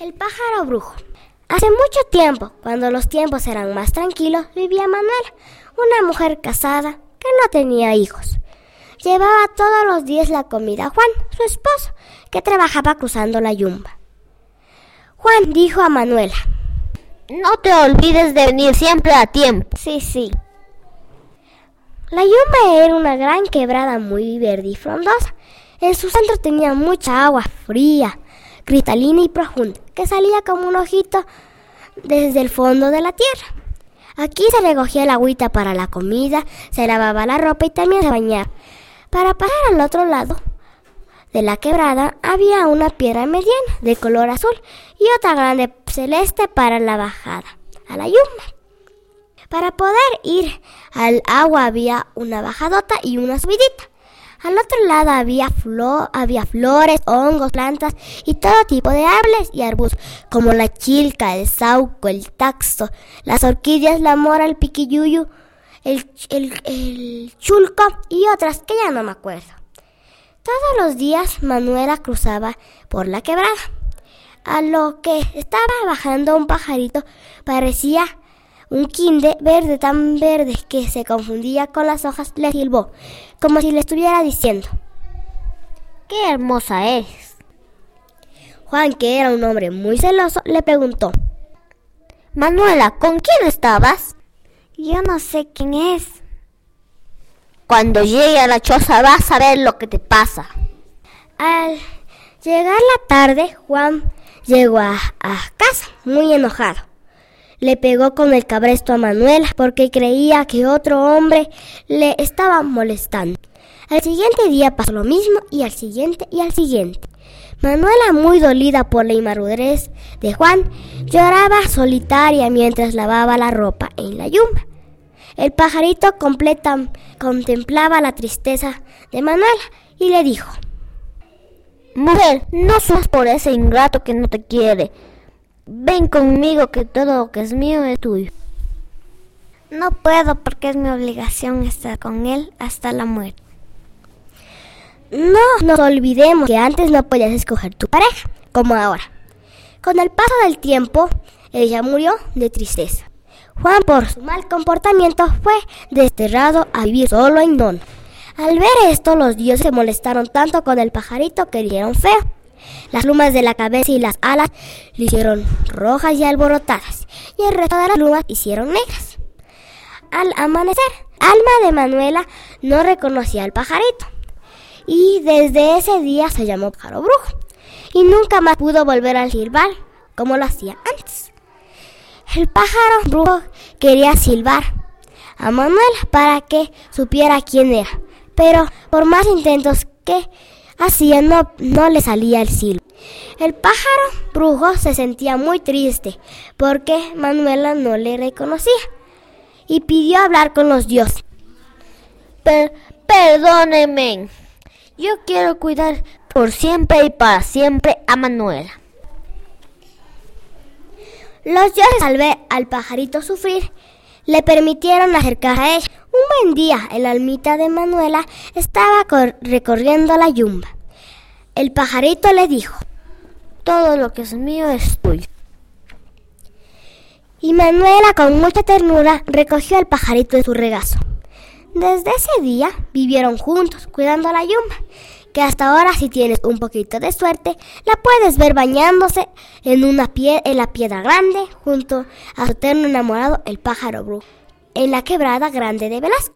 El pájaro brujo. Hace mucho tiempo, cuando los tiempos eran más tranquilos, vivía Manuela, una mujer casada que no tenía hijos. Llevaba todos los días la comida a Juan, su esposo, que trabajaba cruzando la yumba. Juan dijo a Manuela, No te olvides de venir siempre a tiempo. Sí, sí. La yumba era una gran quebrada muy verde y frondosa. En su centro tenía mucha agua fría, cristalina y profunda, que salía como un ojito desde el fondo de la tierra. Aquí se recogía la agüita para la comida, se lavaba la ropa y también se bañaba. Para pasar al otro lado de la quebrada había una piedra mediana de color azul y otra grande celeste para la bajada a la yumba. Para poder ir al agua había una bajadota y una subidita. Al otro lado había, había flores, hongos, plantas y todo tipo de árboles y arbustos, como la chilca, el sauco, el taxo, las orquídeas, la mora, el piquiyuyu, el, el chulco y otras que ya no me acuerdo. Todos los días Manuela cruzaba por la quebrada. A lo que estaba bajando un pajarito parecía un quinde verde tan verde que se confundía con las hojas le silbó, como si le estuviera diciendo, ¡Qué hermosa eres! Juan, que era un hombre muy celoso, le preguntó, Manuela, ¿con quién estabas? Yo no sé quién es. Cuando llegue a la choza vas a ver lo que te pasa. Al llegar la tarde, Juan llegó a, a casa muy enojado le pegó con el cabresto a Manuela porque creía que otro hombre le estaba molestando. Al siguiente día pasó lo mismo y al siguiente y al siguiente. Manuela, muy dolida por la inmadurez de Juan, lloraba solitaria mientras lavaba la ropa en la yumba. El pajarito completa, contemplaba la tristeza de Manuela y le dijo, Mujer, no sos por ese ingrato que no te quiere. Ven conmigo que todo lo que es mío es tuyo. No puedo porque es mi obligación estar con él hasta la muerte. No nos olvidemos que antes no podías escoger tu pareja, como ahora. Con el paso del tiempo, ella murió de tristeza. Juan, por su mal comportamiento, fue desterrado a vivir solo en Don. Al ver esto, los dioses se molestaron tanto con el pajarito que dieron feo. Las plumas de la cabeza y las alas le hicieron rojas y alborotadas, y el resto de las plumas hicieron negras. Al amanecer, Alma de Manuela no reconocía al pajarito, y desde ese día se llamó pájaro brujo, y nunca más pudo volver a silbar como lo hacía antes. El pájaro brujo quería silbar a Manuela para que supiera quién era, pero por más intentos que hacía no, no le salía el silbo. El pájaro brujo se sentía muy triste porque Manuela no le reconocía y pidió hablar con los dioses. perdóneme, yo quiero cuidar por siempre y para siempre a Manuela. Los dioses al ver al pajarito sufrir le permitieron acercarse a ella. Un buen día, el almita de Manuela estaba recorriendo la yumba. El pajarito le dijo, todo lo que es mío es tuyo. Y Manuela con mucha ternura recogió al pajarito de su regazo. Desde ese día vivieron juntos cuidando la yumba, que hasta ahora si tienes un poquito de suerte la puedes ver bañándose en, una pie en la piedra grande junto a su eterno enamorado el pájaro brujo, en la quebrada grande de Velasco.